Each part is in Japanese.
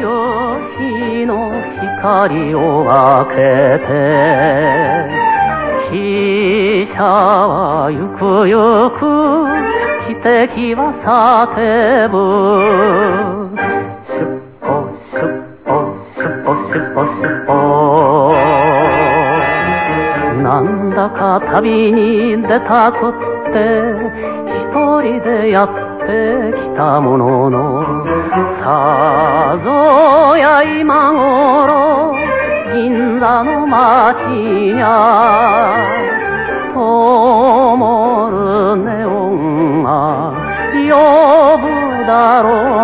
吉の光をあけて汽車はゆくゆく汽笛は叫ぶ。なんだか旅に出たくって一人でやってきたもののさあ銀座の街にゃ灯るネオンが呼ぶだろ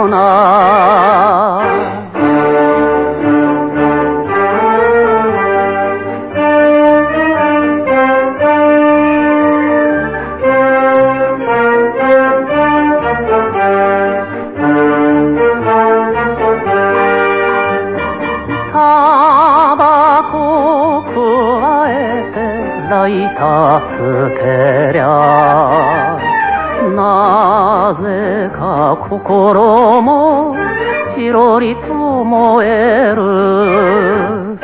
ライターつけりゃなぜか心もチロリと燃える。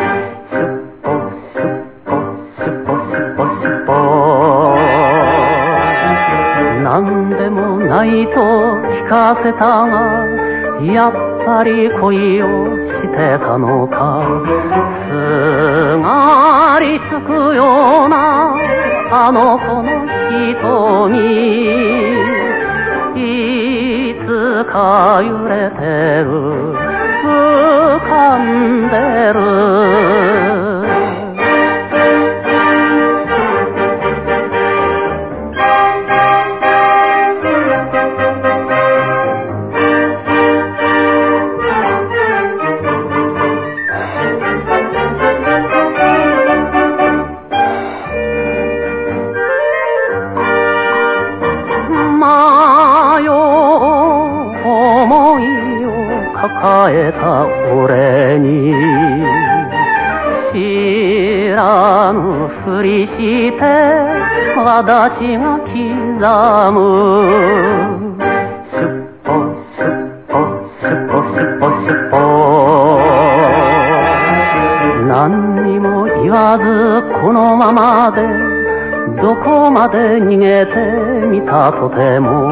シュッポシュッポシュッポシュッポシュッポなんでもないと聞かせたがやっぱり恋をしてたのか。あの子の瞳。いつか揺れてる。抱えた俺に知らぬふりして私が刻む。シュッポシュッポシュッポシュッポシュッポ何にも言わずこのままでどこまで逃げてみたとても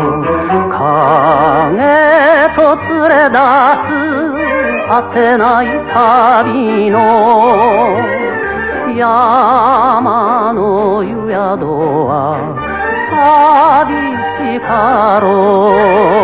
影と連れ出す果てない旅の山の湯宿は寂しかろう。